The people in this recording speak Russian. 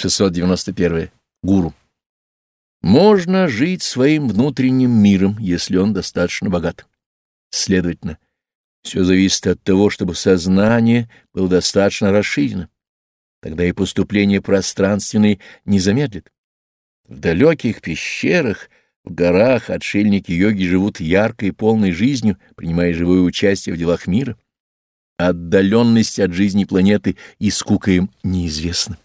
691. Гуру. Можно жить своим внутренним миром, если он достаточно богат. Следовательно, все зависит от того, чтобы сознание было достаточно расширено. Тогда и поступление пространственное не замедлит. В далеких пещерах, в горах отшельники-йоги живут яркой и полной жизнью, принимая живое участие в делах мира. Отдаленность от жизни планеты и скука им неизвестна.